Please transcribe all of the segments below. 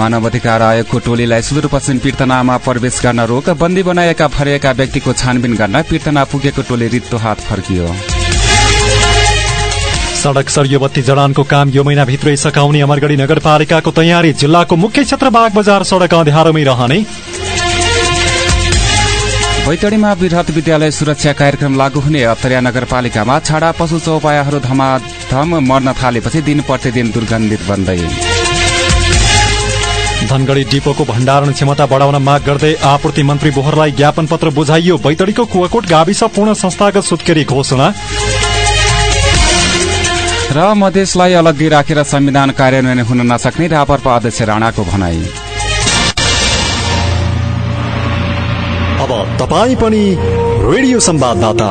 मानव अधिकार आयोगको टोलीलाई सुदूरपश्चिम पीर्तनामा प्रवेश गर्न रोक बन्दी बनाएका फरिएका व्यक्तिको छानबिन गर्न पीर्तना पुगेको टोली रित्तो हात फर्कियो। सड़क सरियोबत्ती जडानको काम यो महिनाभित्रै सकाउने अमरगढ़ी नगरपालिकाको तयारी जिल्लाको मुख्य क्षेत्र बाग बजार सड़क अँध्यारोमै रहने। बैतडीमा वृहत विद्यालय सुरक्षा कार्यक्रम लागू हुने अत्तरिया नगरपालिकामा छाडा पशु चौपायाहरू धमाधम मर्न थालेपछि दिन प्रतिदिन दुर्गन्धित बन्दै। धनगढ़ी डिपोको भण्डारण क्षमता बढाउन माग गर्दै आपूर्ति मन्त्री बोहरलाई ज्ञापन पत्र बुझाइयो। बैतडीको कुवाकोट गाविस पूर्ण संस्थागत सुत्केरी घोषणा। र मधेसलाई अलग्गै राखेर संविधान कार्यान्वयन हुन नसक्ने रापरपा अध्यक्ष राणाको भनाई। अब तपाईँ पनि रेडियो संवाददाता।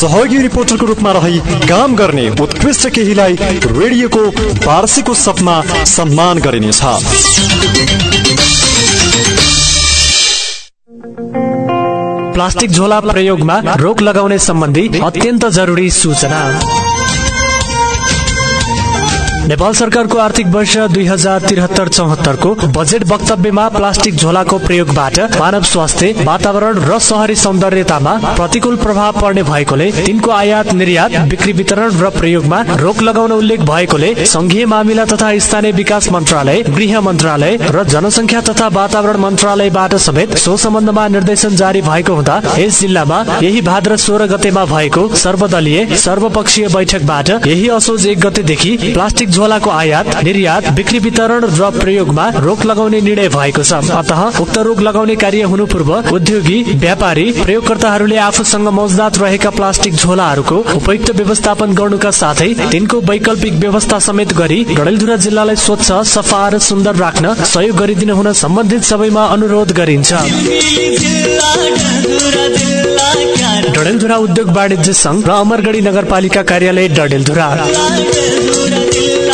सहयोगी रिपोर्टरको रूपमा रही काम गर्ने उत्कृष्ट केहीलाई रेडियोको वार्षिक उत्सवमा सम्मान गरिनेछ। प्लास्टिक झोला प्रयोगमा रोक लगाउने सम्बन्धी अत्यन्त जरुरी सूचना। नेपाल सरकारको आर्थिक वर्ष दुई हजार त्रिहत्तर चौहत्तरको बजेट वक्तव्यमा प्लास्टिक झोलाको प्रयोगबाट मानव स्वास्थ्य वातावरण र शहरी सौन्दर्यतामा प्रतिकूल प्रभाव पर्ने भएकोले तिनको आयात निर्यात बिक्री वितरण र प्रयोगमा रोक लगाउन उल्लेख भएकोले संघीय मामिला तथा स्थानीय विकास मन्त्रालय गृह मन्त्रालय र जनसङ्ख्या तथा वातावरण मन्त्रालयबाट समेत सो सम्बन्धमा निर्देशन जारी भएको हुँदा यस जिल्लामा यही भाद्र सोह्र गतेमा भएको सर्वदलीय सर्वपक्षीय बैठकबाट यही असोज एक गतेदेखि प्लास्टिक झोलाको आयात निर्यात बिक्री वितरण र प्रयोगमा रोक लगाउने निर्णय भएको छ। अत उक्त रोक लगाउने कार्य हुनु पूर्व उद्योगी व्यापारी प्रयोगकर्ताहरूले आफूसँग मौजदात रहेका प्लास्टिक झोलाहरूको उपयुक्त व्यवस्थापन गर्नुका साथै तिनको वैकल्पिक व्यवस्था समेत गरी डडेलधुरा जिल्लालाई स्वच्छ सफा र सुन्दर राख्न सहयोग गरिदिनु हुन सम्बन्धित सबैमा अनुरोध गरिन्छ। डडेलधुरा उद्योग वाणिज्य संघ र अमरगढी नगरपालिका कार्यालय डडेलधुरा।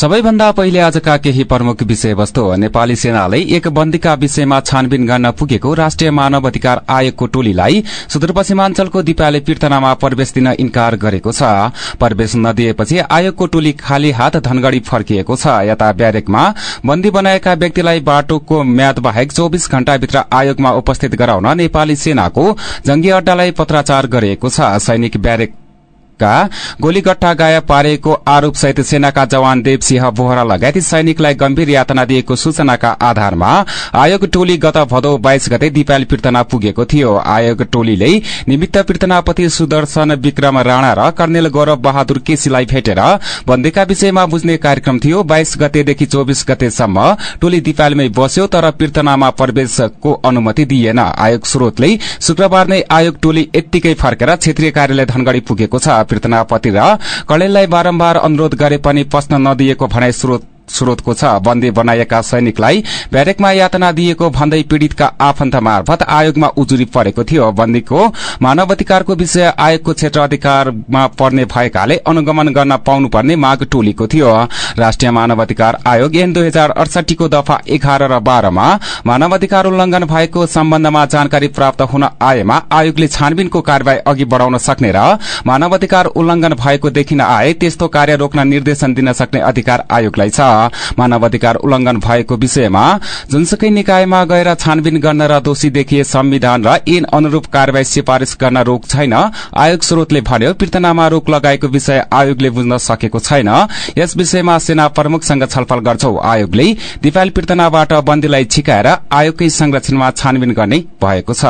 सबैभन्दा पहिले आजका केही प्रमुख विषयवस्तु नेपाली सेनाले एक बन्दीका विषयमा छानबिन गर्न पुगेको राष्ट्रिय मानव अधिकार आयोगको टोलीलाई सुदूरपश्चिमाञ्चलको दिपाले पीर्तनामा प्रवेश दिन इन्कार गरेको छ। प्रवेश नदिएपछि आयोगको टोली खाली हात धनगढ़ी फर्किएको छ। यता ब्यारेकमा बन्दी बनाएका व्यक्तिलाई बाटोको म्याद बाहेक चौविस घण्टाभित्र आयोगमा उपस्थित गराउन नेपाली सेनाको जंगी अड्डालाई पत्राचार गरिएको छ। सैनिक ब्यारेक का गोलीगट्टा गायब पारेको आरोप सहित सेनाका जवान देवसिंह बोहरा लगायत सैनिकलाई गम्भीर यातना दिएको सूचनाका आधारमा आयोग टोली गत भदौ बाइस गते दिपाल पीर्तना पुगेको थियो। आयोग टोलीले निमित्त पीर्तनापति सुदर्शन विक्रम राणा र कर्णेल गौरव बहादुर केसीलाई भेटेर बन्दीका विषयमा बुझ्ने कार्यक्रम थियो। बाइस गतेदेखि चौविस गतेसम्म टोली दिपालमै बस्यो तर पीर्तनामा प्रवेशको अनुमति दिइएन आयोग स्रोतले शुक्रबार नै आयोग टोली यत्तिकै फर्केर क्षेत्रीय कार्यालय धनगढ़ी पुगेको छ। पीर्तनापति र कलेललाई बारम्बार अनुरोध गरे पनि पस्न नदिएको भनाई स्रोत स्रोतको छ। बन्दी बनाइएका सैनिकलाई ब्यारेकमा यातना दिएको भन्दै पीड़ितका आफन्त मार्फत आयोगमा उजुरी परेको थियो। बन्दीको मानव अधिकारको विषय आयोगको क्षेत्र अधिकारमा पर्ने भएकाले अनुगमन गर्न पाउनुपर्ने माग टोलीको थियो। राष्ट्रिय मानव अधिकार आयोग एन दुई हजार अडसठीको दफा एघार र बाह्रमा मानव अधिकार उल्लंघन भएको सम्बन्धमा जानकारी प्राप्त हुन आएमा आयोगले छानबिनको कार्यवाही अघि बढ़ाउन सक्ने र मानव अधिकार उल्लंघन भएको देखिन आए त्यस्तो कार्य रोक्न निर्देशन दिन सक्ने अधिकार आयोगलाई छ। मानव अधिकार उल्लंघन भएको विषयमा जुनसुकै निकायमा गएर छानबिन गर्न र दोषी देखिए संविधान र ऐन अनुरूप कार्यवाही सिफारिश गर्न रोक छैन। आयोग स्रोतले भन्यो पीर्तनामा रोक लगाएको विषय आयोगले बुझ्न सकेको छैन। यस विषयमा सेना प्रमुखसँग छलफल गर्छौ। आयोगले दिपाल पीर्तनाबाट बन्दीलाई छिकाएर आयोगकै संरक्षणमा छानबिन गर्ने भएको छ।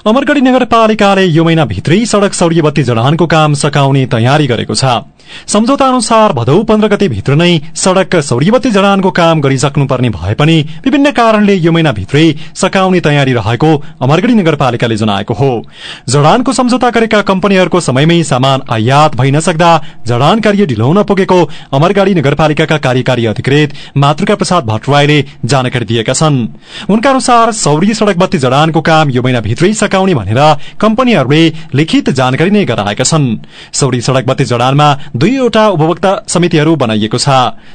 अमरगढ़ी नगरपालिकाले यो महिनाभित्रै सड़क सौर्य बत्ती जडानको काम सकाउने तयारी गरेको छ। सम्झौता अनुसार भदौ पन्ध्र गते भित्र नै सड़क सौर्यवती जडानको काम गरिसक्नुपर्ने भए पनि विभिन्न कारणले यो महिनाभित्रै सकाउने तयारी रहेको अमरगढ़ी नगरपालिकाले जनाएको हो। जडानको सम्झौता गरेका कम्पनीहरूको समयमै सामान आयात भइ नसक्दा जडान कार्य ढिलाउन पुगेको अमरगढ़ी नगरपालिकाका कार्यकारी अधिकृत मातृका प्रसाद भट्टराईले जानकारी दिएका छन्। उनका अनुसार सौर्य सड़क बत्ती जडानको काम यो महिनाभित्रै सकाउने भनेर कम्पनीहरूले लिखित जानकारी नै गराएका छन्। सौर्य सड़क बत्ती जडानमा दुईवटा उपभोक्ता समितिहरू बनाइएको छ।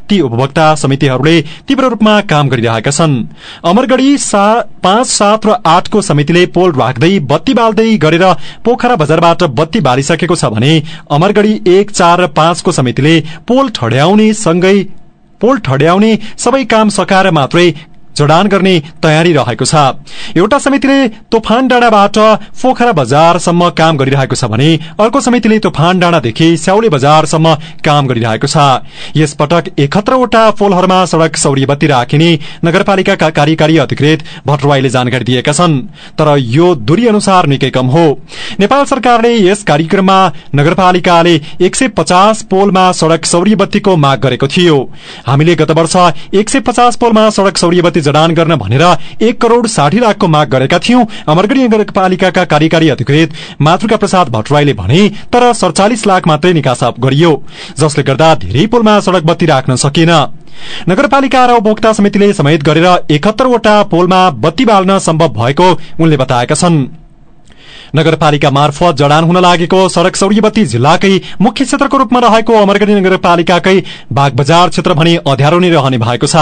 ती उपभोक्ता समितिहरूले तीव्र रूपमा काम गरिरहेका छन्। अमरगढ़ी पाँच सात र आठको समितिले पोल राख्दै बत्ती बाल्दै गरेर पोखरा बजारबाट बत्ती बालिसकेको छ भने अमरगढ़ी एक चार र पाँचको समितिले पोल ठड्याउने सँगै पोल ठड्याउने सबै काम सकाएर मात्रै जडान गर्ने तयारी रहेको छ। एउटा समितिले तोफान डाँडाबाट पोखरा बजारसम्म काम गरिरहेको छ भने अर्को समितिले तोफान डाँडादेखि स्याउले बजारसम्म काम गरिरहेको छ। यस पटक एकहत्तरवटा पोलहरूमा सड़क सौर्य बत्ती राखिने नगरपालिकाका कार्यकारी अधिकृत भट्टराईले जानकारी दिएका छन् तर यो दूरी अनुसार निकै कम हो। नेपाल सरकारले यस कार्यक्रममा नगरपालिकाले एक सय पचास पोलमा सड़क सौर्य बत्तीको माग गरेको थियो। हामीले गत वर्ष एक सय पचास पोलमा सड़क बत्ती जडान गर्न भनेर एक करोड़ साठी लाखको माग गरेका थियौं। अमरगढ़ी नगरपालिकाका कार्यकारी अधिकृत मातृका प्रसाद भट्टराईले भने तर सड़चालिस लाख मात्रै निकास गरियो जसले गर्दा धेरै पुलमा सड़क बत्ती राख्न सकिएन। नगरपालिका र उपभोक्ता समितिले समेत गरेर एकहत्तरवटा पोलमा बत्ती बाल्न सम्भव भएको उनले बताएका छन्। नगरपालिका मार्फत जडान हुन लागेको सड़क सौर्यवती जिल्लाकै मुख्य क्षेत्रको रूपमा रहेको अमरगढ़ी नगरपालिकाकै बाग बजार क्षेत्र भने अध्यारो नै रहने भएको छ।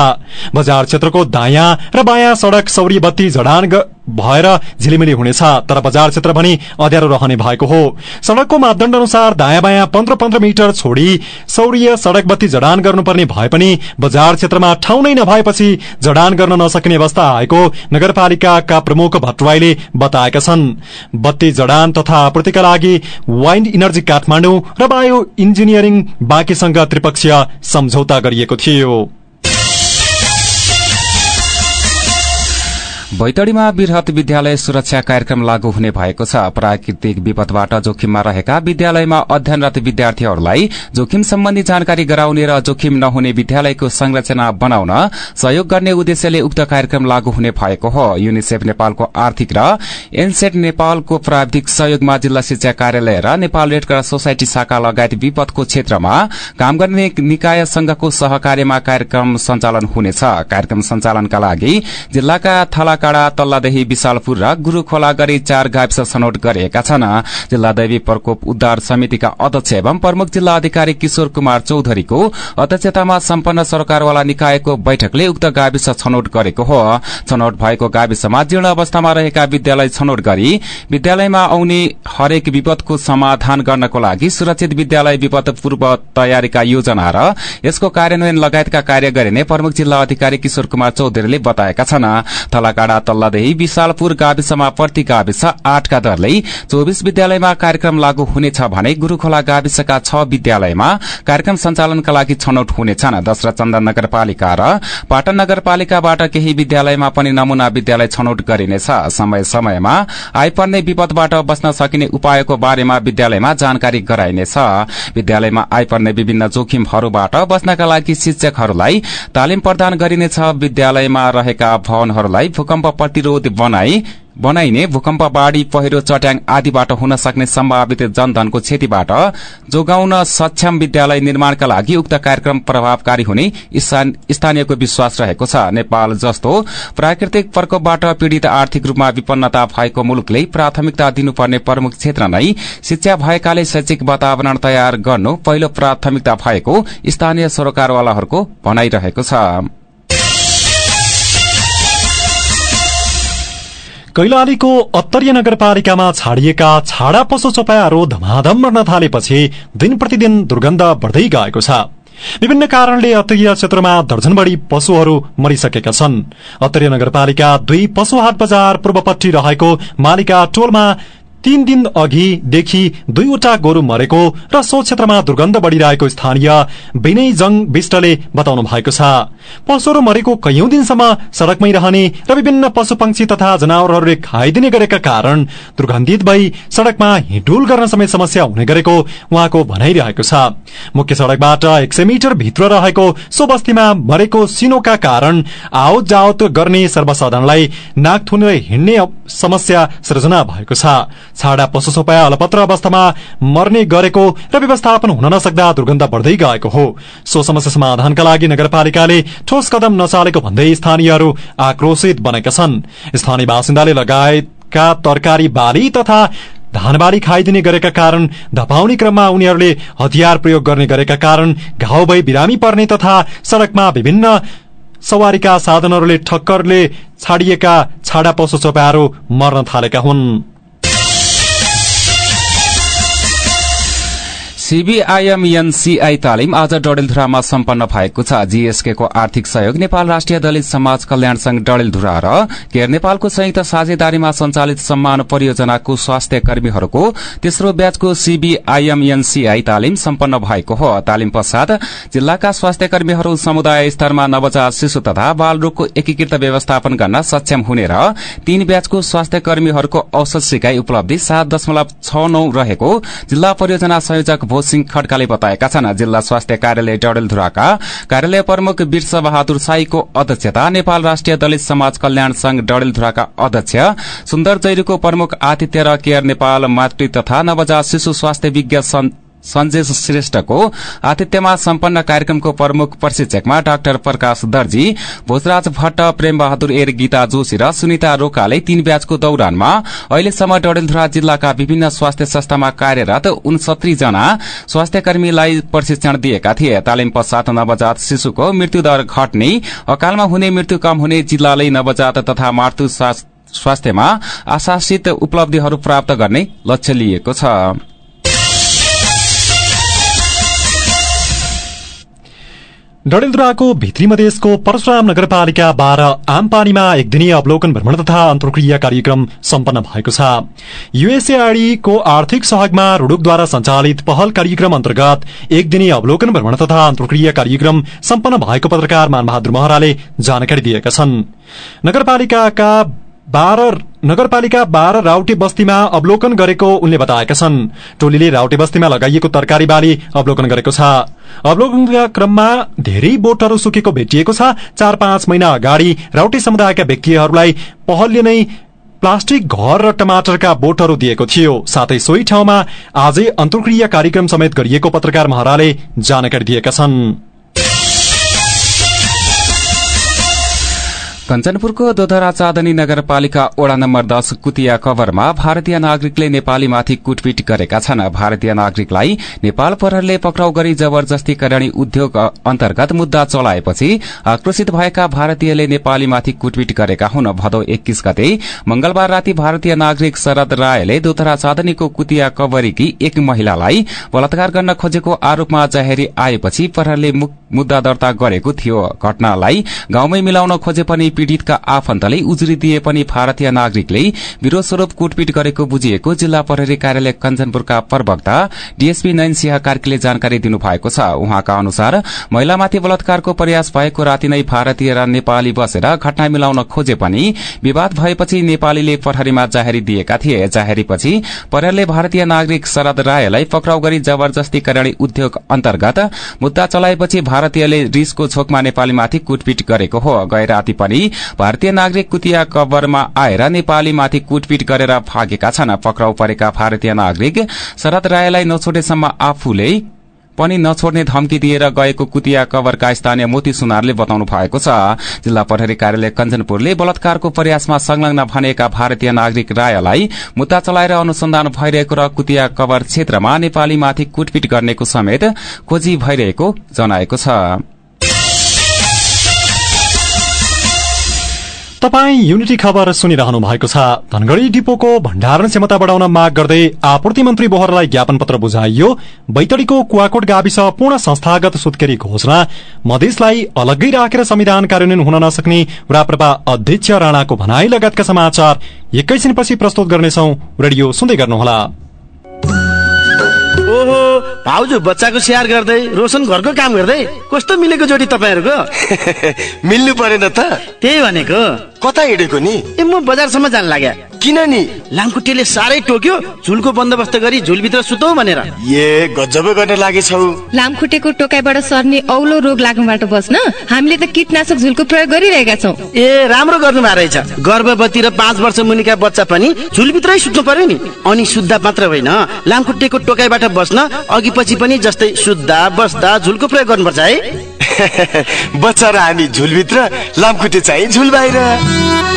बजार क्षेत्रको दायाँ र बायाँ सड़क सौर्यवती जडान भएर झिलिमिली हुनेछ तर बजार क्षेत्र भने अध्यारो रहने भएको हो। सड़कको मापदण्ड अनुसार दायाँ बायाँ पन्ध्र पन्ध्र मिटर छोडी सौर्य सड़क बत्ती जडान गर्नुपर्ने भए पनि बजार क्षेत्रमा ठाउँ नै नभएपछि जडान गर्न नसकिने अवस्था आएको नगरपालिकाका प्रमुख भट्टराईले बताएका छन्। बत्ती जडान तथा आपूर्तिका लागि वाइन्ड इनर्जी काठमाडौँ र बायो इन्जिनियरिङ बाँकीसँग त्रिपक्षीय सम्झौता गरिएको थियो। बैतडीमा वृहत विद्यालय सुरक्षा कार्यक्रम लागू हुने भएको छ। प्राकृतिक विपदबाट जोखिममा रहेका विद्यालयमा अध्ययनरत विद्यार्थीहरूलाई जोखिम सम्बन्धी जानकारी गराउने र जोखिम नहुने विद्यालयको संरचना बनाउन सहयोग गर्ने उद्देश्यले उक्त कार्यक्रम लागू हुने भएको हो। युनिसेफ नेपालको आर्थिक र एनसेट नेपालको प्राविधिक सहयोगमा जिल्ला शिक्षा कार्यालय र नेपाल रेड क्रस सोसाइटी शाखा लगायत विपदको क्षेत्रमा काम गर्ने निकाय संघको सहकार्यमा कार्यक्रम सञ्चालन हुनेछ। कार्यक्रम सञ्चालनका लागि जिल्लाका थला काँडा तल्लादेही विशालपुर र गुरूखोला गरी चार गाविस छनौट गरिएका छन्। जिल्ला दैवी प्रकोप उद्धार समितिका अध्यक्ष एवं प्रमुख जिल्ला अधिकारी किशोर कुमार चौधरीको अध्यक्षतामा सम्पन्न सरकारवाला निकायको बैठकले उक्त गाविस छनौट गरेको हो। छनौट भएको गाविसमा जीर्ण अवस्थामा रहेका विद्यालय छनौट गरी विद्यालयमा आउने हरेक विपदको समाधान गर्नको लागि सुरक्षित विद्यालय विपद पूर्व तयारीका योजना र यसको कार्यान्वयन लगायतका कार्य गरिने प्रमुख जिल्ला अधिकारी किशोर कुमार चौधरीले बताएका छन्। डाँडा तल्लादेही विशालपुर गाविसमा प्रति गाविस आठका दरले चौविस विद्यालयमा कार्यक्रम लागू हुनेछ भने गुरूखोला गाविसका छ विद्यालयमा कार्यक्रम सञ्चालनका लागि छनौट हुनेछन्। दशरथ चन्दन नगरपालिका र पाटन नगरपालिकाबाट केही विद्यालयमा पनि नमूना विद्यालय छनौट गरिनेछ। समय समयमा आइपर्ने विपदबाट बस्न सकिने उपायको बारेमा विद्यालयमा जानकारी गराइनेछ। विद्यालयमा आइपर्ने विभिन्न जोखिमहरूबाट बस्नका लागि शिक्षकहरूलाई तालिम प्रदान गरिनेछ। विद्यालयमा रहेका भवनहरूलाई भूकम्प प्रतिरोध बनाई बनाइने भूकम्प बाढ़ी पहिरो चट्याङ आदिबाट हुन सक्ने सम्भावित जनधनको क्षतिबाट जोगाउन सक्षम विद्यालय निर्माणका लागि उक्त कार्यक्रम प्रभावकारी हुने स्थानीयको विश्वास रहेको छ। नेपाल जस्तो प्राकृतिक प्रकोपबाट पीड़ित आर्थिक रूपमा विपन्नता भएको मुलुकले प्राथमिकता दिनुपर्ने प्रमुख क्षेत्र नै शिक्षा भएकाले शैक्षिक वातावरण तयार गर्नु पहिलो प्राथमिकता भएको स्थानीय सरोकारवालाहरूको भनाइरहेको छ। कैलालीको अत्तरीय नगरपालिकामा छाडिएका छाडा पशु चपायाहरू धमाधम मर्न थालेपछि दिन प्रतिदिन दुर्गन्ध बढ्दै गएको छ। विभिन्न कारणले अत्तरीय क्षेत्रमा दर्जन बढ़ी पशुहरू मरिसकेका छन्। अत्तरीय नगरपालिका दुई पशु हाट बजार पूर्वपट्टि रहेको मालिका टोलमा तीन दिन अघिदेखि दुईवटा गोरु मरेको र सो क्षेत्रमा दुर्गन्ध बढ़िरहेको स्थानीय विनय जङ विष्टले बताउनु भएको छ। पशुहरू मरेको कैयौं दिनसम्म सड़कमै रहने र विभिन्न पशु पंक्षी तथा जनावरहरूले खाइदिने गरेका कारण दुर्गन्धित भई सड़कमा हिँडुल गर्न समेत समस्या हुने गरेको उहाँको भनाइरहेको छ। मुख्य सड़कबाट एक सय मिटर भित्र रहेको सो बस्तीमा मरेको सिनोका कारण आवत जावत गर्ने सर्वसाधारणलाई नाक थुनेर हिँड्ने समस्या सृजना भएको छ। छाडा पशु सपाया अलपत्र अवस्थामा मर्ने गरेको र व्यवस्थापन हुन नसक्दा दुर्गन्ध बढ़दै गएको हो। सो समस्या समाधानका लागि नगरपालिकाले ठोस कदम नचालेको भन्दै स्थानीयहरू आक्रोशित बनेका छन्। स्थानीय बासिन्दाले लगायतका तरकारी बाली तथा धानबारी खाइदिने गरेका कारण धपाउने क्रममा उनीहरूले हतियार प्रयोग गर्ने गरेका कारण घाउ भई बिरामी पर्ने तथा सड़कमा विभिन्न सवारीका साधनहरूले ठक्करले छाडिएका छाडा पशु चपाहरू मर्न थालेका हुन्। सीबीआईएमएनसीआई तालिम आज डडेलधुरामा सम्पन्न भएको छ। जीएसके को आर्थिक सहयोग नेपाल राष्ट्रिय दलित समाज कल्याण संघ डडेलधुरा र केयर नेपालको संयुक्त साझेदारीमा संचालित सम्मान परियोजनाको स्वास्थ्य कर्मीहरूको तेस्रो ब्याचको सीबीआईएमएनसीआई तालिम सम्पन्न भएको हो। तालिम पश्चात जिल्लाका स्वास्थ्य कर्मीहरू समुदाय स्तरमा नवजात शिशु तथा बाल रोगको एकीकृत व्यवस्थापन गर्न सक्षम हुने र तीन ब्याचको स्वास्थ्य कर्मीहरूको औषध सिकाई उपलब्धि सात दशमलव छ नौ रहेको जिल्ला परियोजना संयोजक सिंह खड्काले बताएका छन् जिल्ला स्वास्थ्य कार्यालय डडेलधुराका कार्यालय प्रमुख वीरसा बहादुर साईको अध्यक्षता नेपाल राष्ट्रिय दलित समाज कल्याण संघ डडेलधुराका अध्यक्ष सुन्दर जैरीको प्रमुख आतिथ्य र केयर नेपाल मातृ तथा नवजात शिशु स्वास्थ्य विज्ञ सञ्जय श्रेष्ठको आतिथ्यमा सम्पन्न कार्यक्रमको प्रमुख प्रशिक्षकमा डाक्टर प्रकाश दर्जी भोजराज भट्ट प्रेम बहादुर एर गीता जोशी र सुनिता रोकाले तीन ब्याचको दौरानमा अहिलेसम्म डडेलधुरा जिल्लाका विभिन्न स्वास्थ्य संस्थामा कार्यरत उनसत्तरी जना स्वास्थ्य कर्मीलाई प्रशिक्षण दिएका थिए। तालिम पश्चात नवजात शिशुको मृत्युदर घट्ने अकालमा हुने मृत्यु कम हुने जिल्लाले नवजात तथा मातृ स्वास्थ्यमा आशासित उपलब्धिहरू प्राप्त गर्ने लक्ष्य लिएको छ। डडेलधुराको भित्री मधेसको परशुराम नगरपालिका बाह्र आम पानीमा एक दिनीय अवलोकन भ्रमण तथा अन्तर्क्रिया कार्यक्रम सम्पन्न भएको छ। युएसएआईको आर्थिक सहयोगमा रुडुकद्वारा संचालित पहल कार्यक्रम अन्तर्गत एक दिनीय अवलोकन भ्रमण तथा अन्तर्क्रिया कार्यक्रम सम्पन्न भएको पत्रकार मानबहादुर महराले जानकारी दिएका छन्। नगरपालिकाका बाह्र नगरपालिका बाह्र राउटे बस्तीमा अवलोकन गरेको उनले बताएका छन्। टोलीले राउटे बस्तीमा लगाइएको तरकारी बाली अवलोकन गरेको छ। अवलोकनका क्रममा धेरै बोटहरू सुकेको भेटिएको छ। चार पाँच महिना अगाडि राउटे समुदायका व्यक्तिहरूलाई पहलले नै प्लास्टिक घर र टमाटरका बोटहरू दिएको थियो। साथै सोही ठाउँमा आजै अन्तर्क्रिया कार्यक्रम समेत गरिएको पत्रकार महराले जानकारी दिएका छन्। कञ्चनपुरको दोधरा चाँदनी नगरपालिका ओड़ा नम्बर दश कुतिया कभरमा भारतीय नागरिकले नेपालीमाथि कुटपिट गरेका छन्। भारतीय नागरिकलाई नेपाल प्रहरले पक्राउ गरी जबरजस्ती करणी उद्योग अन्तर्गत मुद्दा चलाएपछि आक्रोशित भएका भारतीयले नेपालीमाथि कुटपिट गरेका हुन् भदौ एक्कीस गते मंगलबार राति भारतीय नागरिक शरद रायले दोधरा चाँदनीको कुतिया कवरीकी एक महिलालाई बलात्कार गर्न खोजेको आरोपमा जाहेरी आएपछि प्रहरले मुद्दा दर्ता गरेको थियो। घटनालाई गाउँमै मिलाउन खोजे पनि पीड़ितका आफन्तले उजुरी दिए पनि भारतीय नागरिकले विरोध स्वरूप कुटपिट गरेको बुझिएको जिल्ला प्रहरी कार्यालय कञ्चनपुरका प्रवक्ता डीएसपी नयन सिंह कार्कीले जानकारी दिनुभएको छ। उहाँका अनुसार महिलामाथि बलात्कारको प्रयास भएको राति नै भारतीय र नेपाली बसेर घटना मिलाउन खोजे पनि विवाद भएपछि नेपालीले प्रहरीमा जाहेरी दिएका थिए। जाहेरीपछि प्रहरीले भारतीय नागरिक शरद रायलाई पक्राउ गरी जबरजस्ती करणी उद्योग अन्तर्गत मुद्दा चलाएपछि भारतीयले रिसको छोकमा नेपालीमाथि कुटपिट गरेको हो। गए राति पनि भारतीय नागरिक कुतिया कबरमा आएर नेपालीमाथि कुटपिट गरेर भागेका छन्। पक्राउ परेका भारतीय नागरिक शरद रायलाई नछोडेसम्म आफूले पनि नछोड्ने धम्की दिएर गएको कुतिया कवरका स्थानीय मोती सुनारले बताउनु भएको छ। जिल्ला प्रहरी कार्यालय कञ्चनपुरले बलात्कारको प्रयासमा संलग्न भनेका भारतीय नागरिक रायलाई मुद्दा चलाएर अनुसन्धान भइरहेको र कुतिया कवर क्षेत्रमा नेपालीमाथि कुटपिट गर्नेको समेत खोजी भइरहेको जनाएको छ। तपाई युनिटी खबर सुनिरहनु भएको छ। धनगढ़ी डिपोको भण्डारण क्षमता बढाउन माग गर्दै आपूर्ति मन्त्री बोहरालाई ज्ञापन पत्र बुझाइयो। बैतडीको कुवाकोट गाविस पूर्ण संस्थागत सुत्केरी घोषणा। मधेसलाई अलग्गै राखेर संविधान कार्यान्वयन हुन नसक्ने राप्रपा अध्यक्ष राणाको भनाई लगायतका समाचार एकैछिनपछि प्रस्तुत गर्नेछौ। रेडियो सुन्दै गर्नुहोला। भाउजू बच्चाको स्याहार गर्दै रोशन घरको काम गर्दै कस्तो मिलेको जोडी तपाईँहरूको? मिल्नु परेन त। त्यही भनेको। कता हिँडेको नि? ए म बजारसम्म जान लाग्या। किन नि लामखुट्टेले साह्रै टोक्यो झुलको बन्दोबस्त गरी झुलभित्र सुतौ भनेर। ए गजबै गर्न लागेछौ लामखुट्टेको टोकाइबाट सर्ने औलो रोग लाग्नुबाट बस्न हामीले त कीटनाशक झुलको प्रयोग गरिरहेका छौँ। ए राम्रो गर्नु भएको रहेछ। गर्भवती र पाँच वर्ष मुनिका बच्चा पनि झुलभित्रै सुत्नु पर्यो नि। अनि शुद्ध मात्र होइन लामखुट्टेको टोकाइबाट बस्न अघि पछि पनि जस्तै शुद्ध बस्दा झुलको प्रयोग गर्नुपर्छ है। बच्चा र हामी झुलभित्र लामखुट्टे चाहिँ झुल बाहिर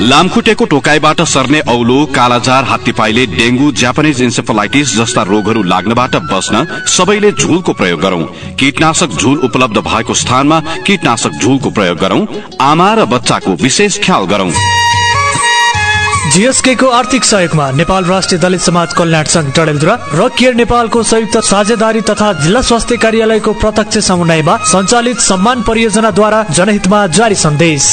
लामखुट्टेको टोकाइबाट सर्ने औलो कालाजार हात्तीपाइले डेंगू जापानिज इन्सेफलाइटिस जस्ता रोगहरू लाग्नबाट बस्न सबैले झुलको प्रयोग गरौं। कीटनाशक झुल उपलब्ध भएको स्थानमा कीटनाशक झुलको प्रयोग गरौं। आमा र बच्चाको विशेष ख्याल गरौं। जीएसके को आर्थिक सहयोगमा नेपाल राष्ट्रिय दलित समाज कल्याण संघ डडेलधुरा र केयर नेपालको संयुक्त साझेदारी तथा जिल्ला स्वास्थ्य कार्यालयको प्रत्यक्ष समन्वयमा सञ्चालित सम्मान परियोजनाद्वारा जनहितमा जारी सन्देश।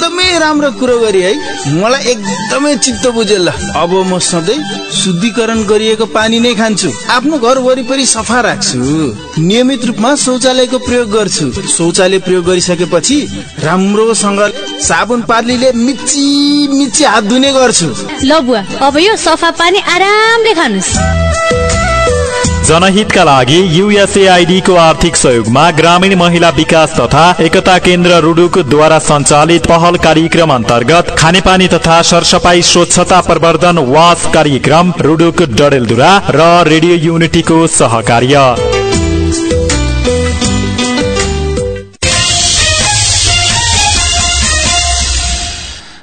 एकदमै राम्रो कुरो गरी है। मलाई एकदमै चित्त बुझ्यो ल अब म सधैँ शुद्धिकरण गरिएको पानी नै खान्छु। आफ्नो घर वरिपरि सफा राख्छु। नियमित रूपमा शौचालयको प्रयोग गर्छु। शौचालय प्रयोग गरिसकेपछि राम्रोसँग साबुन पार्लीले मिची मिची हात धुने गर्छु। ल बुवा अब यो सफा पानी आरामले खानुहोस् जनहितका लागि युएसएआईडी को आर्थिक सहयोगमा ग्रामीण महिला विकास तथा एकता केन्द्र रुडुकद्वारा सञ्चालित पहल कार्यक्रम अन्तर्गत खानेपानी तथा सरसफाई स्वच्छता प्रवर्धन वास कार्यक्रम रुडुक डडेलधुरा र रेडियो युनिटीको सहकार्य।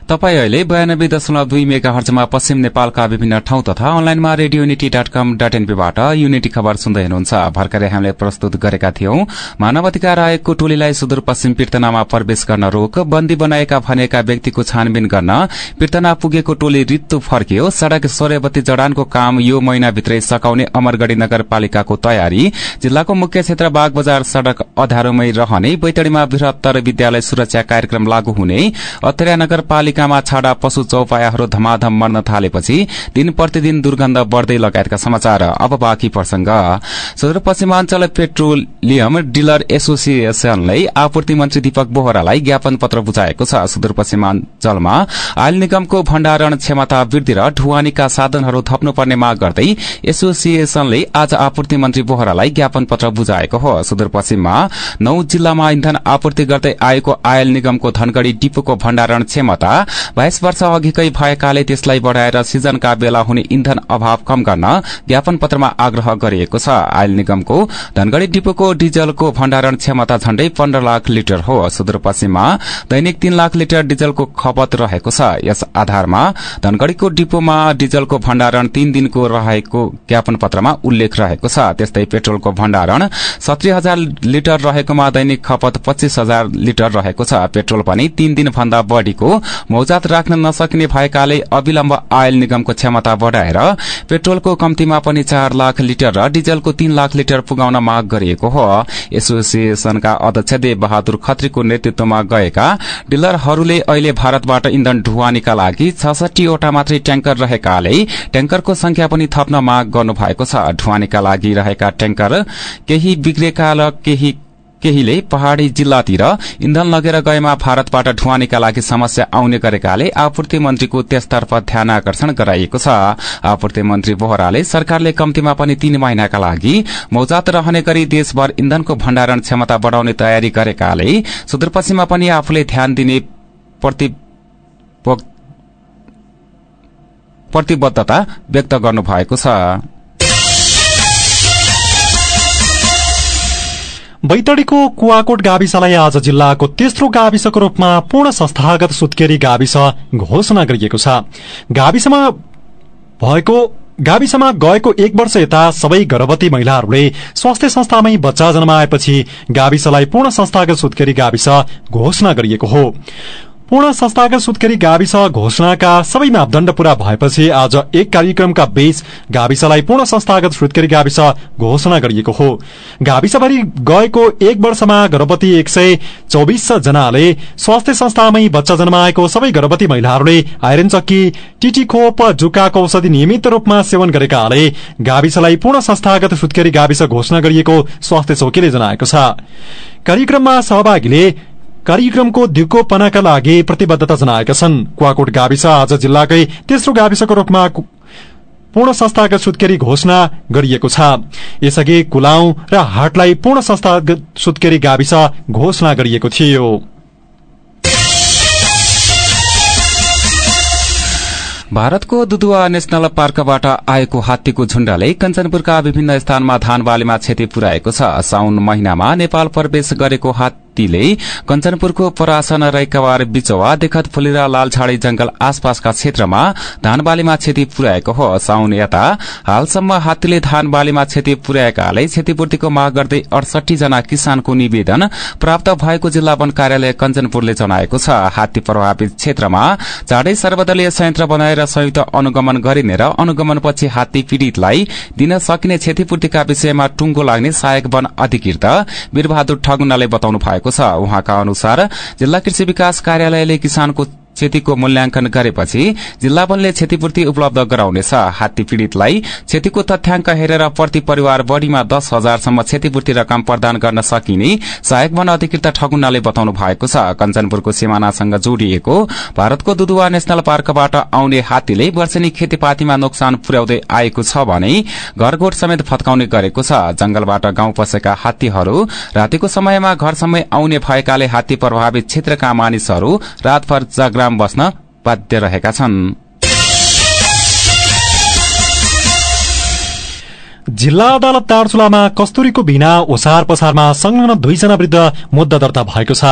तपाईँ अहिले बयानब्बे दशमलव दुई मेगा हर्चमा पश्चिम नेपालका विभिन्न ठाउँ तथा अनलाइनमा Radio Unity dot com dot एनपीबाट Unity खबर सुन्दै हुनुहुन्छ। भर्खरै हामीले प्रस्तुत गरेका थियौं मानव अधिकार आयोगको टोलीलाई सुदूरपश्चिम पीर्तनामा प्रवेश गर्न रोक बन्दी बनाएका भनेका व्यक्तिको छानबिन गर्न पीर्तना पुगेको टोली रित्तु फर्कियो। सड़क सौर्यवती जडानको काम यो महिनाभित्रै सकाउने अमरगढ़ी नगरपालिकाको तयारी। जिल्लाको मुख्य क्षेत्र बाग बजार सड़क अध्यारोमै रहने बैतडीमा बृहत्तर विद्यालय सुरक्षा कार्यक्रम लागू हुने अत्तरिया नगरपालिका अमेरिकामा छाडा पशु चौपायाहरू धमाधम मर्न थालेपछि दिन प्रतिदिन दुर्गन्ध बढ़दै लगायतका समाचार अब बाँकी प्रसंग सुदूरपश्चिमाञ्चल पेट्रोलियम डिलर एसोसिएसनले आपूर्ति मन्त्री दीपक बोहरालाई ज्ञापन पत्र बुझाएको छ। सुदूरपश्चिमाञ्चलमा आयल निगमको भण्डारण क्षमता वृद्धि र ढुवानीका साधनहरू थप्नुपर्ने माग गर्दै एसोसिएसनले आज आपूर्ति मन्त्री बोहरालाई ज्ञापन पत्र बुझाएको हो। सुदूरपश्चिममा नौ जिल्लामा इन्धन आपूर्ति गर्दै आएको आयल निगमको धनगढ़ी डिपोको भण्डारण क्षमता बाइस वर्ष अघिकै भएकाले त्यसलाई बढ़ाएर सिजनका बेला हुने इन्धन अभाव कम गर्न ज्ञापन पत्रमा आग्रह गरिएको छ। आयल निगमको धनगढ़ी डिपोको डिजलको भण्डारण क्षमता झण्डै पन्ध्र लाख लिटर हो। सुदूरपश्चिममा दैनिक तीन लाख लिटर डिजलको खपत रहेको छ। यस आधारमा धनगढ़ीको डिपोमा डिजलको भण्डारण तीन दिनको रहेको ज्ञापन पत्रमा उल्लेख रहेको छ। त्यस्तै पेट्रोलको भण्डारण सत्री हजार लिटर रहेकोमा दैनिक खपत पच्चीस हजार लिटर रहेको छ। पेट्रोल पनि तीन दिन भन्दा बढ़ीको मौजात राख्न नसकिने भएकाले अविलम्ब आयल निगमको क्षमता बढ़ाएर पेट्रोलको कम्तीमा पनि चार लाख लिटर र डिजलको तीन लाख लिटर पुगाउन माग गरिएको हो। एसोसिएशनका अध्यक्ष देव बहादुर खत्रीको नेतृत्वमा गएका डिलरहरूले अहिले भारतबाट इन्धन ढुवानीका लागि छसठीवटा मात्रै ट्याङ्कर रहेकाले ट्याङ्करको संख्या पनि थप्न माग गर्नु भएको छ। ढुवानीका लागि रहेका ट्याङ्कर केही बिग्रेका र केही केहीले पहाड़ी जिल्लातिर इन्धन लगेर गएमा भारतबाट ढुवानीका लागि समस्या आउने गरेकाले आपूर्ति मन्त्रीको त्यसतर्फ ध्यान आकर्षण गराइएको छ। आपूर्ति मन्त्री बोहराले सरकारले कम्तीमा पनि तीन महिनाका लागि मौजात रहने गरी देशभर इन्धनको भण्डारण क्षमता बढ़ाउने तयारी गरेकाले सुदूरपश्चिममा पनि आफूले ध्यान दिने प्रतिबद्धता व्यक्त गर्नुभएको छ। बैतडीको कुवाकोट गाविसलाई आज जिल्लाको तेस्रो गाविसको रूपमा पूर्ण संस्थागत सुत्केरी गाविस घोषणा गरिएको छ। गाविसमा भएको गाविसमा गएको एक वर्ष यता सबै गर्भवती महिलाहरूले स्वास्थ्य संस्थामै बच्चा जन्माएपछि गाविसलाई पूर्ण संस्थागत सुत्केरी गाविस घोषणा गरिएको हो। पूर्ण संस्थागत सुत्केरी गाविस घोषणाका सबै मापदण्ड पूरा भएपछि आज एक कार्यक्रमका बीच गाविसलाई पूर्ण संस्थागत सुत्केरी गाविस घोषणा गरिएको हो। गाविसभरि गएको एक वर्षमा गर्भवती एक सय चौबिस जनाले स्वास्थ्य संस्थामै बच्चा जन्माएको सबै गर्भवती महिलाहरूले आइरन चक्की टिटी खोप जुकाको औषधि नियमित रूपमा सेवन गरेकाले गाविसलाई पूर्ण संस्थागत सुत्केरी गाविस घोषणा गरिएको स्वास्थ्य चौकीले जनाएको छ। कार्यक्रममा सहभागीले कार्यक्रमको दिगोपनाका लागि प्रतिबद्धता जनाएका छन्। कुवाकोट गाविस आज जिल्लाकै तेस्रो गाविसको रूपमा पूर्ण संस्थागत सुत्केरी घोषणा गरिएको छ। यसअघि कुलाउ र हाटलाई पूर्ण संस्थागत सुत्केरी गाविस घोषणा गरिएको थियो। भारतको दुधुवा नेशनल पार्कबाट आएको हात्तीको झुण्डले कञ्चनपुरका विभिन्न स्थानमा धान बालीमा क्षति पुर्याएको छ। साउन महिनामा नेपाल प्रवेश गरेको हात्ती हात्तीले कञ्चनपुरको परासन रैकवार बिचवा देखत फुलेरा लालछाडी जंगल आसपासका क्षेत्रमा धान बालीमा क्षति पुर्याएको हो। साउन यता हालसम्म हात्तीले धान बालीमा क्षति पुर्याएकाले क्षतिपूर्तिको माग गर्दै अडसठी जना किसानको निवेदन प्राप्त भएको जिल्ला वन कार्यालय कञ्चनपुरले जनाएको छ। हात्ती प्रभावित क्षेत्रमा चाँडै सर्वदलीय संयन्त्र बनाएर संयुक्त अनुगमन गरिने र अनुगमनपछि हात्ती पीड़ितलाई दिन सकिने क्षतिपूर्तिका विषयमा टुङ्गो लाग्ने सहायक वन अधिकृत वीरबहादुर ठगुन्नाले बताउनु भएको छ। उहाँका अनुसार जिल्ला कृषि विकास कार्यालयले किसानको क्षतिको मूल्याङ्कन गरेपछि जिल्ला वनले क्षतिपूर्ति उपलब्ध गराउनेछ। हात्ती पीड़ितलाई क्षतिको तथ्याङ्क हेरेर प्रति परिवार बढ़ीमा दस हजारसम्म क्षतिपूर्ति रकम प्रदान गर्न सकिने सहायक वन अधिकृत ठगुन्नाले बताउनु भएको छ। कञ्चनपुरको सिमानासँग जोडिएको भारतको दुधुवा नेशनल पार्कबाट आउने हात्तीले वर्षेनी खेतीपातीमा नोक्सान पुर्याउँदै आएको छ भने घरगोठ समेत फत्काउने गरेको छ। जंगलबाट गाउँ पसेका हात्तीहरू रातिको समयमा घरसम्मै आउने भएकाले हात्ती प्रभावित क्षेत्रका मानिसहरू रातभर जाग्रा बस्न बाध्य रहेका छन्। जिल्ला अदालत दार्चुलामा कस्तुरीको बिना ओसार पसारमा संलग्न दुईजना विरूद्ध मुद्दा दर्ता भएको छ।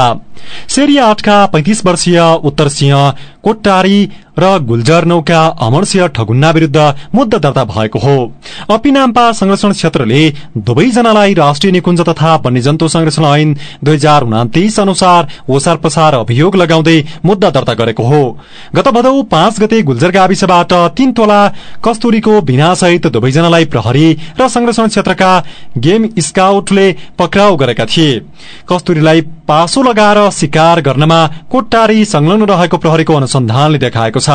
सेरी आठका पैंतिस वर्षीय उत्तर सिंह कोट्टारी र गुल्जर नौका अमरसिंह ठगुन्ना विरूद्ध मुद्दा दर्ता भएको हो। अपिनाम्पा संरक्षण क्षेत्रले दुवैजनालाई राष्ट्रिय निकुञ्ज तथा वन्यजन्तु संरक्षण ऐन दुई हजार उनातिस अनुसार ओसार पसार अभियोग लगाउँदै मुद्दा दर्ता गरेको हो। गत भदौ पाँच गते गुल्जर गाविसबाट तीन तोला कस्तुरीको भिनासहित दुवैजनालाई प्रहरी र संरक्षण क्षेत्रका गेम स्काउटले पक्राउ गरेका थिए। कस्तुरीलाई पासो लगाएर शिकार गर्नमा कोट्टारी संलग्न रहेको प्रहरीको अनुसन्धानले देखाएको छ।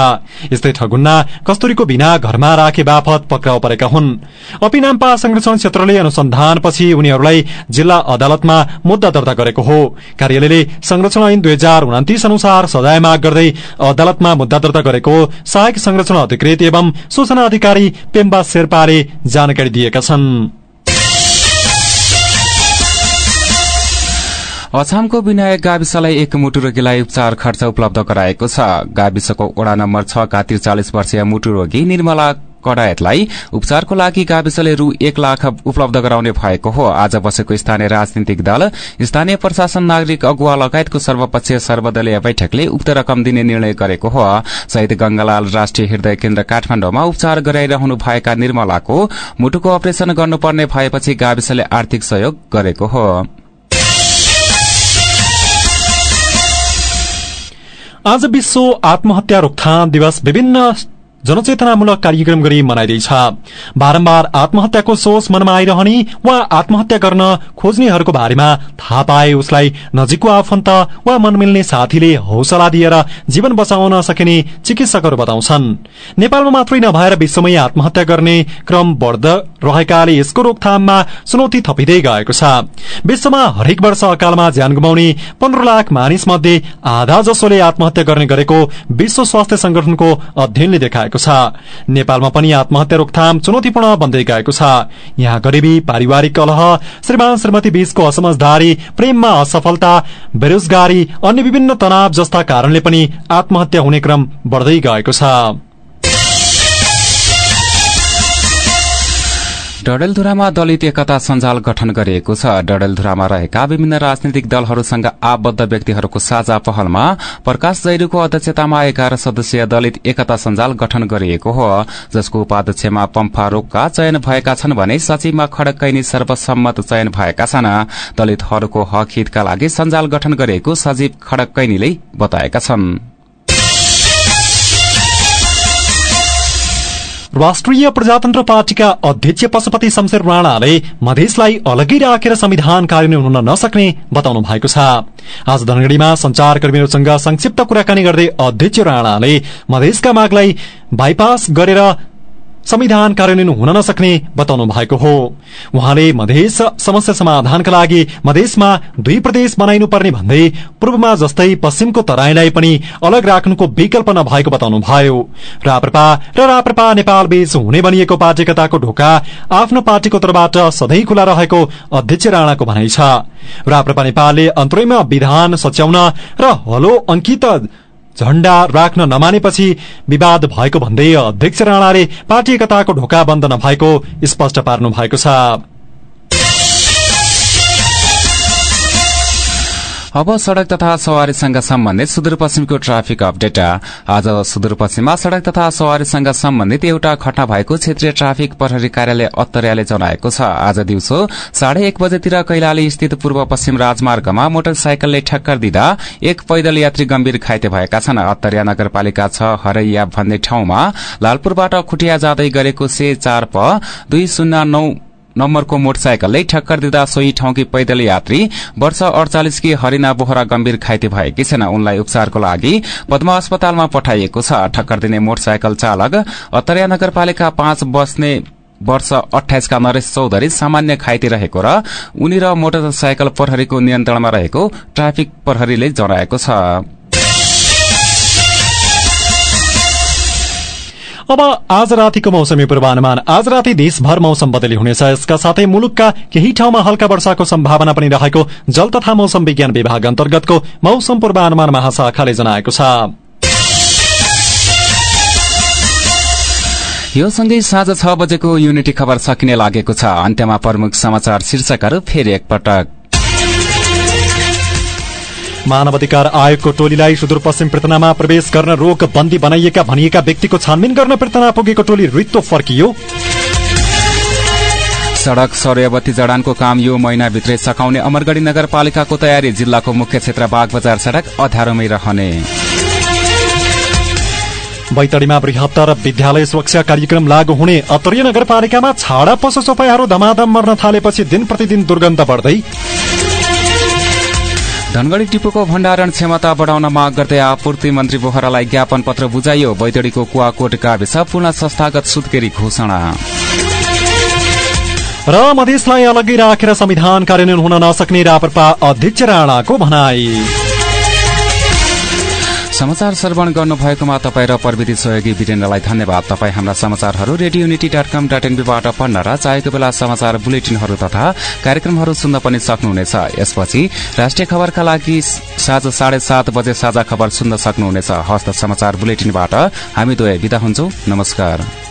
यस्तै ठगुन्ना कस्तुरीको बिना घरमा राखे बापत पक्राउ परेका हुन्। अपिनाम्पा संरक्षण क्षेत्रले अनुसन्धानपछि उनीहरूलाई जिल्ला अदालतमा मुद्दा दर्ता गरेको हो। कार्यालयले संरक्षण ऐन दुई हजार उनातिस अनुसार सजाय माग गर्दै अदालतमा मुद्दा दर्ता गरेको सहायक संरक्षण अधिकृत एवं सूचना अधिकारी पेम्बा शेर्पाले जानकारी दिएका छन्। अछामको विनायक गाविसलाई एक मुटु रोगीलाई उपचार खर्च उपलब्ध गराएको छ। गाविसको वड़ा नम्बर छका त्रिचालिस वर्षीय मुटु रोगी निर्मला कडायतलाई उपचारको लागि गाविसले रू एक लाख उपलब्ध गराउने भएको हो। आज बसेको स्थानीय राजनीतिक दल स्थानीय प्रशासन नागरिक अगुवा लगायतको सर्वपक्षीय सर्वदलीय बैठकले उक्त रकम दिने निर्णय गरेको हो। शहीद गंगालाल राष्ट्रिय हृदय केन्द्र काठमाण्डुमा उपचार गराइरहनु भएका निर्मलाको मुटुको अपरेशन गर्नुपर्ने भएपछि गाविसले आर्थिक सहयोग गरेको हो। आज विश्व आत्महत्या रोकथाम दिवस विभिन्न जनचेतनामूलक कार्यक्रम गरी मनाइँदैछ। बारम्बार आत्महत्याको सोच मनमा आइरहने वा आत्महत्या गर्न खोज्नेहरूको बारेमा थाहा पाए उसलाई नजिकको आफन्त वा मनमिल्ने साथीले हौसला दिएर जीवन बचाउन सकिने चिकित्सकहरू बताउँछन्। नेपालमा मात्रै नभएर विश्वमै आत्महत्या गर्ने क्रम बढ़द रहेकाले यसको रोकथाममा चुनौती थपिँदै गएको छ। विश्वमा हरेक वर्ष अकालमा ज्यान गुमाउने पन्ध्र लाख मानिस मध्ये आधा जसोले आत्महत्या गर्ने गरेको विश्व स्वास्थ्य संगठनको अध्ययनले देखाएको छ। नेपालमा पनि आत्महत्या रोकथाम चुनौतीपूर्ण बन्दै गएको छ। यहाँ गरिबी पारिवारिक कलह श्रीमान श्रीमती बीचको असमझदारी प्रेममा असफलता बेरोजगारी अन्य विभिन्न तनाव जस्ता कारणले पनि आत्महत्या हुने क्रम बढ़दै गएको छ। डडेलधुरामा दलित एकता सञ्जाल गठन गरिएको छ। डडेलधुरामा रहेका विभिन्न राजनीतिक दलहरूसँग आबद्ध व्यक्तिहरूको साझा पहलमा प्रकाश जैरूको अध्यक्षतामा एघार सदस्यीय दलित एकता सञ्जाल गठन गरिएको हो। जसको उपाध्यक्षमा पम्फा रोगका चयन भएका छन् भने सचिवमा खड़क कैनी सर्वसम्मत चयन भएका छन्। दलितहरूको हक हितका लागि सञ्जाल गठन गरिएको सचिव खड़क कैनीले बताएका छन्। राष्ट्रिय प्रजातन्त्र पार्टीका अध्यक्ष पशुपति शमशेर राणाले मधेसलाई अलगै राखेर संविधान कार्यान्वयन हुन नसक्ने बताउनु भएको छ। आज धनगढ़ीमा संचारकर्मीहरूसँग संक्षिप्त कुराकानी गर्दै अध्यक्ष राणाले मधेसका मागलाई बाइपास गरेर संविधान कार्यान्वयन हुन नसक्ने बताउनु भएको हो। उहाँले मधेस समस्या समाधानका लागि मधेसमा दुई प्रदेश बनाइनु पर्ने भन्दै पूर्वमा जस्तै पश्चिमको तराईलाई पनि अलग राख्नुको विकल्प नभएको बताउनु भयो राप्रपा र राप्रपा नेपाल बीच हुने भनिएको पार्टी एकताको ढोका आफ्नो पार्टीको तर्फबाट सधैँ खुला रहेको अध्यक्ष राणाको भनाइ छ। राप्रपा नेपालले अन्तरैमा विधान सच्याउन र हलो अंकित झण्डा राख्न नमानेपछि विवाद भएको भन्दै अध्यक्ष राणाले पार्टी एकताको ढोका बन्द नभएको स्पष्ट पार्नु भएको छ। अब सड़क तथा सवारीसँग सम्बन्धित सुदूरपश्चिमको ट्राफिक अपडेट। आज सुदूरपश्चिममा सड़क तथा सवारीसँग सम्बन्धित एउटा घटना भएको क्षेत्रीय ट्राफिक प्रहरी कार्यालय अत्तरियाले जनाएको छ। आज दिउँसो साढे एक बजेतिर कैलाली स्थित पूर्व पश्चिम राजमार्गमा मोटरसाइकलले ठक्कर दिँदा एक पैदल यात्री गम्भीर घाइते भएका छन्। अत्तरिया नगरपालिका छ हरैया भन्ने ठाउँमा लालपुरबाट खुटिया जाँदै गरेको से चार प दुई शून्य नौ नम्बरको मोटरसाइकलले ठक्कर दिँदा सोही ठाउँकी पैदल यात्री वर्ष अडचालिसकी हरिना बोहरा गम्भीर घाइते भएकी छन्। उनलाई उपचारको लागि पद्मा अस्पतालमा पठाइएको छ। ठक्कर दिने मोटरसाइकल चालक अत्तरिया नगरपालिका पाँच बस्ने वर्ष अठाइसका नरेश चौधरी सामान्य घाइते रहेको र उनी र मोटरसाइकल प्रहरीको नियन्त्रणमा रहेको ट्राफिक प्रहरीले जनाएको छ। अब आज रातिको मौसमी पूर्वानुमान। आज राति देशभर मौसम बदली हुनेछ। यसका साथै मुलुकका केही ठाउँमा हल्का वर्षाको सम्भावना पनि रहेको जल तथा मौसम विज्ञान विभाग अन्तर्गतको मौसम पूर्वानुमान महाशाखाले जनाएको छ। यो सँगै साँझ छ बजेको युनिटी खबर सकिने लागेको छ। अन्त्यमा प्रमुख समाचार शीर्षकहरू फेरि एकपटक। मानव अधिकार आयोगको टोलीलाई सुदूरपश्चिम पृतनामा प्रवेश गर्न रोक बन्दी बनाइएका भनिएका व्यक्तिको छानबिन गर्न पृतना पुगेको टोली रित्तो फर्कियो। सड़क सौर्यवती जडानको काम यो महिनाभित्रै सकाउने अमरगढ़ी नगरपालिकाको तयारी जिल्लाको मुख्य क्षेत्र बाग बजार सड़क अध्यारोमै रहने। बैतडीमा बृहत्तर विद्यालय सुरक्षा कार्यक्रम लागू हुने अत्तरीय नगरपालिकामा छाडा पशु चोपाईहरू धमाधम मर्न थालेपछि दिन प्रतिदिन दुर्गन्ध बढ्दै धनगढ़ी टिपुको भण्डारण क्षमता बढ़ाउन माग गर्दै आपूर्ति मन्त्री बोहरालाई ज्ञापन पत्र बुझाइयो। बैतडीको कुवाकोट गाविस पूर्ण संस्थागत सुत्केरी घोषणा। र मधेसलाई अलग्गै राखेर संविधान कार्यान्वयन हुन नसक्ने राप्रपा अध्यक्ष राणाको भनाई। समाचार श्रवण गर्नुभएकोमा तपाईँ र प्रविधि सहयोगी वीरेन्द्रलाई धन्यवाद। तपाईँ हाम्रा समाचारहरू Radio Unity dot com dot एनबीबाट पढ्न र चाहेको बेला समाचार बुलेटिनहरू तथा कार्यक्रमहरू सुन्न पनि सक्नुहुनेछ। यसपछि राष्ट्रिय खबरका लागि साँझ साढे सात बजे साझा खबर सुन्न सक्नुहुनेछ। हस्त समाचार बुलेटिनबाट हामी दुवै विदा हुन्छौ। नमस्कार।